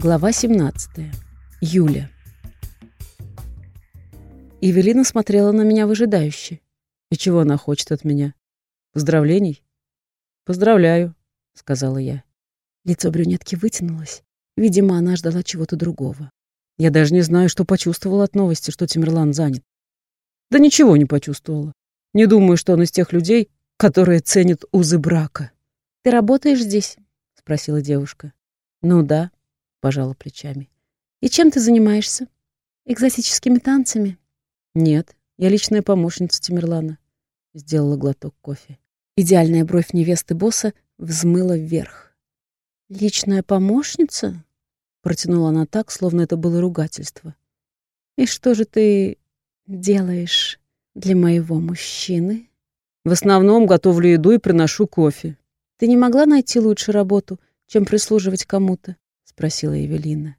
Глава 17. Юля. Евелина смотрела на меня выжидающе. И чего она хочет от меня? Поздравлений? Поздравляю, сказала я. Лицо брюнетки вытянулось. Видимо, она ждала чего-то другого. Я даже не знаю, что почувствовала от новости, что Тимирлан занят. Да ничего не почувствовала. Не думаю, что он из тех людей, которые ценят узы брака. «Ты работаешь здесь?» — спросила девушка. «Ну да», — пожала плечами. «И чем ты занимаешься? Экзотическими танцами?» «Нет, я личная помощница Тимирлана», — сделала глоток кофе. Идеальная бровь невесты босса взмыла вверх. «Личная помощница?» — протянула она так, словно это было ругательство. «И что же ты делаешь для моего мужчины?» «В основном готовлю еду и приношу кофе», «Ты не могла найти лучше работу, чем прислуживать кому-то?» — спросила Евелина.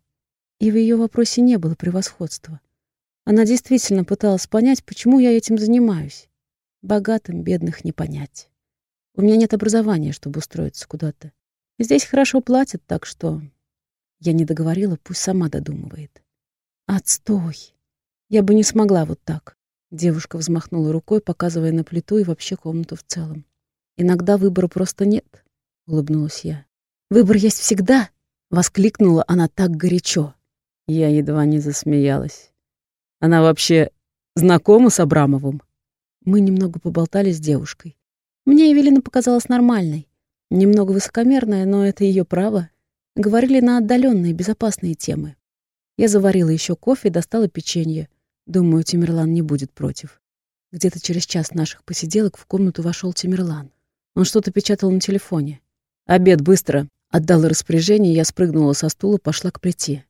И в ее вопросе не было превосходства. Она действительно пыталась понять, почему я этим занимаюсь. Богатым бедных не понять. У меня нет образования, чтобы устроиться куда-то. Здесь хорошо платят, так что... Я не договорила, пусть сама додумывает. Отстой! Я бы не смогла вот так. Девушка взмахнула рукой, показывая на плиту и вообще комнату в целом. Иногда выбора просто нет, улыбнулась я. Выбор есть всегда, воскликнула она так горячо. Я едва не засмеялась. Она вообще знакома с Абрамовым? Мы немного поболтали с девушкой. Мне Евелина показалась нормальной, немного высокомерная, но это ее право. Говорили на отдаленные, безопасные темы. Я заварила еще кофе и достала печенье. Думаю, Тимирлан не будет против. Где-то через час наших посиделок в комнату вошел Тимирлан. Он что-то печатал на телефоне. «Обед, быстро!» Отдала распоряжение, я спрыгнула со стула, пошла к плите.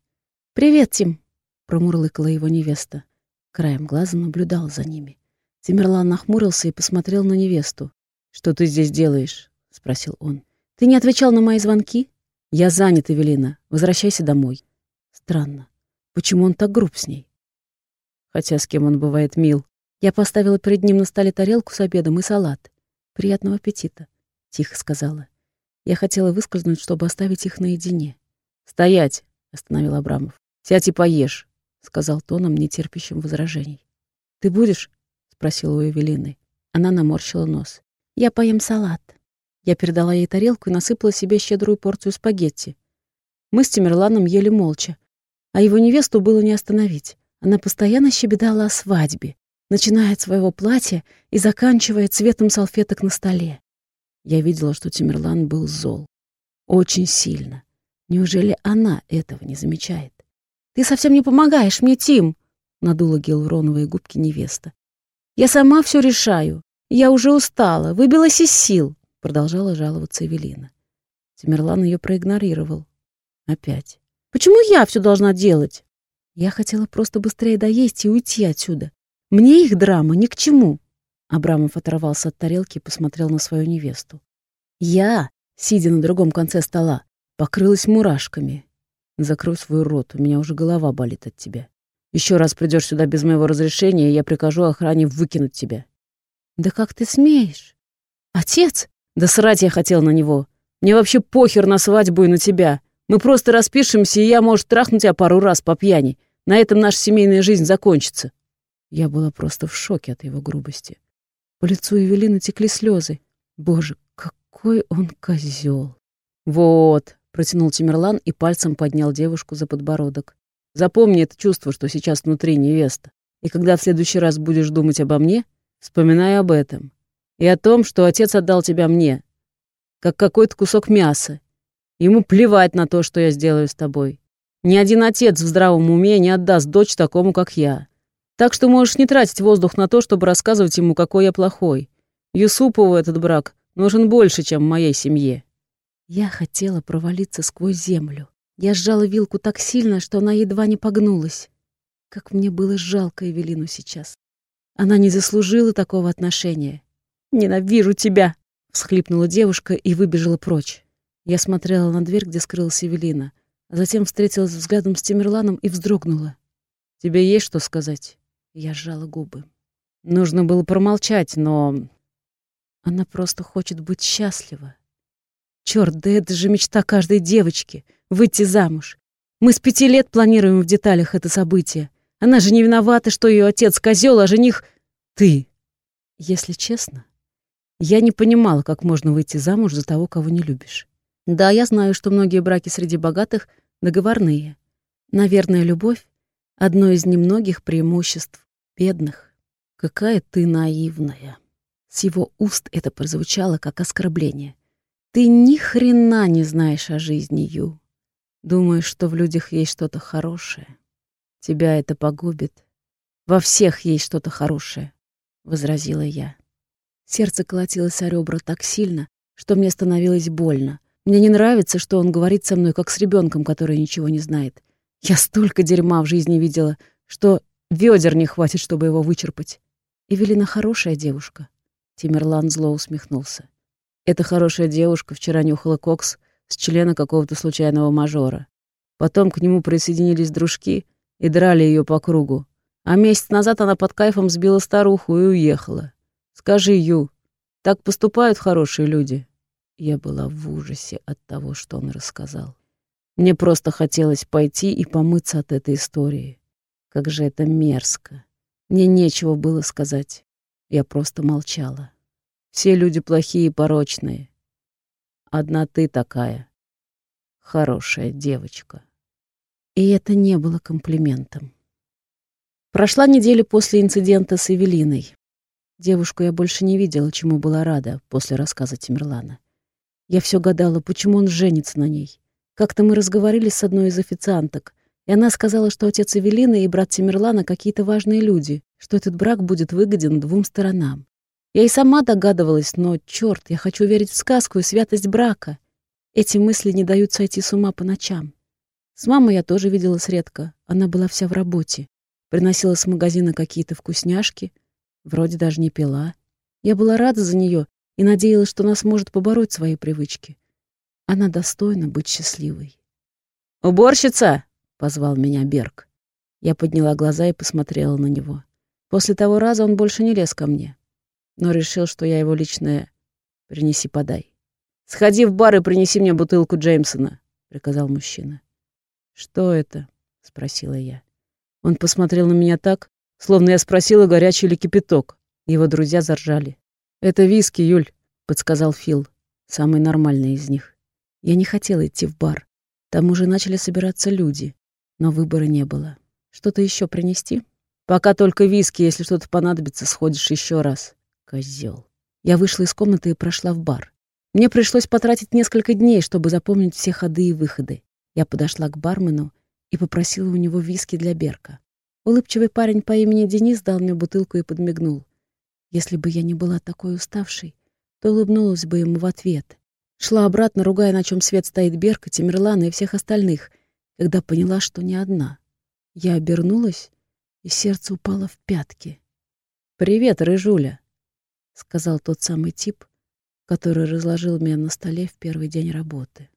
«Привет, Тим!» — промурлыкала его невеста. Краем глаза наблюдал за ними. Тимерлан нахмурился и посмотрел на невесту. «Что ты здесь делаешь?» — спросил он. «Ты не отвечал на мои звонки?» «Я занят, Эвелина. Возвращайся домой». Странно. Почему он так груб с ней? Хотя с кем он бывает мил. Я поставила перед ним на столе тарелку с обедом и салат. «Приятного аппетита», — тихо сказала. Я хотела выскользнуть, чтобы оставить их наедине. «Стоять!» — остановил Абрамов. «Сядь и поешь», — сказал тоном, не терпящим возражений. «Ты будешь?» — спросила у Эвелины. Она наморщила нос. «Я поем салат». Я передала ей тарелку и насыпала себе щедрую порцию спагетти. Мы с Тимерланом ели молча, а его невесту было не остановить. Она постоянно щебетала о свадьбе, начиная от своего платья и заканчивая цветом салфеток на столе. Я видела, что Тимирлан был зол. Очень сильно. Неужели она этого не замечает? «Ты совсем не помогаешь мне, Тим!» — надула гиалуроновые губки невеста. «Я сама все решаю. Я уже устала, выбилась из сил», — продолжала жаловаться Эвелина. Тимирлан ее проигнорировал. Опять. «Почему я все должна делать?» Я хотела просто быстрее доесть и уйти отсюда. Мне их драма ни к чему. Абрамов оторвался от тарелки и посмотрел на свою невесту. Я, сидя на другом конце стола, покрылась мурашками. Закрой свой рот, у меня уже голова болит от тебя. Еще раз придешь сюда без моего разрешения, я прикажу охране выкинуть тебя. Да как ты смеешь? Отец? Да срать я хотел на него. Мне вообще похер на свадьбу и на тебя. Мы просто распишемся, и я, может, трахну тебя пару раз по пьяни. На этом наша семейная жизнь закончится. Я была просто в шоке от его грубости. По лицу Евелины текли слезы. Боже, какой он козел! Вот, протянул Тимерлан и пальцем поднял девушку за подбородок. Запомни это чувство, что сейчас внутри невеста. И когда в следующий раз будешь думать обо мне, вспоминай об этом. И о том, что отец отдал тебя мне, как какой-то кусок мяса. Ему плевать на то, что я сделаю с тобой. Ни один отец в здравом уме не отдаст дочь такому, как я. Так что можешь не тратить воздух на то, чтобы рассказывать ему, какой я плохой. Юсупову этот брак нужен больше, чем моей семье». Я хотела провалиться сквозь землю. Я сжала вилку так сильно, что она едва не погнулась. Как мне было жалко Эвелину сейчас. Она не заслужила такого отношения. «Ненавижу тебя!» — всхлипнула девушка и выбежала прочь. Я смотрела на дверь, где скрылась Эвелина, а затем встретилась взглядом с Тимерланом и вздрогнула. «Тебе есть что сказать?» Я сжала губы. Нужно было промолчать, но... Она просто хочет быть счастлива. Черт, да это же мечта каждой девочки — выйти замуж. Мы с пяти лет планируем в деталях это событие. Она же не виновата, что ее отец козел, а жених — ты. Если честно, я не понимала, как можно выйти замуж за того, кого не любишь. Да, я знаю, что многие браки среди богатых договорные. Наверное, любовь — одно из немногих преимуществ бедных. Какая ты наивная. С его уст это прозвучало как оскорбление. Ты ни хрена не знаешь о жизни, Ю. Думаешь, что в людях есть что-то хорошее. Тебя это погубит. Во всех есть что-то хорошее, — возразила я. Сердце колотилось о ребра так сильно, что мне становилось больно. Мне не нравится, что он говорит со мной, как с ребенком, который ничего не знает. Я столько дерьма в жизни видела, что ведер не хватит, чтобы его вычерпать. Эвелина хорошая девушка. Тимерлан зло усмехнулся. Эта хорошая девушка вчера нюхала кокс с члена какого-то случайного мажора. Потом к нему присоединились дружки и драли ее по кругу. А месяц назад она под кайфом сбила старуху и уехала. Скажи, Ю, так поступают хорошие люди? Я была в ужасе от того, что он рассказал. Мне просто хотелось пойти и помыться от этой истории. Как же это мерзко. Мне нечего было сказать. Я просто молчала. Все люди плохие и порочные. Одна ты такая. Хорошая девочка. И это не было комплиментом. Прошла неделя после инцидента с Эвелиной. Девушку я больше не видела, чему была рада после рассказа Тимерлана. Я все гадала, почему он женится на ней. Как-то мы разговорились с одной из официанток, и она сказала, что отец Эвелины и брат Тимерлана какие-то важные люди, что этот брак будет выгоден двум сторонам. Я и сама догадывалась, но, черт, я хочу верить в сказку и святость брака. Эти мысли не дают сойти с ума по ночам. С мамой я тоже виделась редко, она была вся в работе. Приносила с магазина какие-то вкусняшки, вроде даже не пила. Я была рада за нее и надеялась, что она сможет побороть свои привычки. Она достойна быть счастливой. «Уборщица!» — позвал меня Берг. Я подняла глаза и посмотрела на него. После того раза он больше не лез ко мне, но решил, что я его личное «принеси-подай». «Сходи в бар и принеси мне бутылку Джеймсона», — приказал мужчина. «Что это?» — спросила я. Он посмотрел на меня так, словно я спросила, горячий ли кипяток. Его друзья заржали. «Это виски, Юль», — подсказал Фил, самый нормальный из них. Я не хотела идти в бар. Там уже начали собираться люди, но выбора не было. Что-то еще принести? Пока только виски, если что-то понадобится, сходишь еще раз. Козел. Я вышла из комнаты и прошла в бар. Мне пришлось потратить несколько дней, чтобы запомнить все ходы и выходы. Я подошла к бармену и попросила у него виски для Берка. Улыбчивый парень по имени Денис дал мне бутылку и подмигнул. Если бы я не была такой уставшей, то улыбнулась бы ему в ответ. Шла обратно, ругая, на чем свет стоит Берка, Тимирлана и всех остальных, когда поняла, что не одна. Я обернулась, и сердце упало в пятки. «Привет, Рыжуля», — сказал тот самый тип, который разложил меня на столе в первый день работы.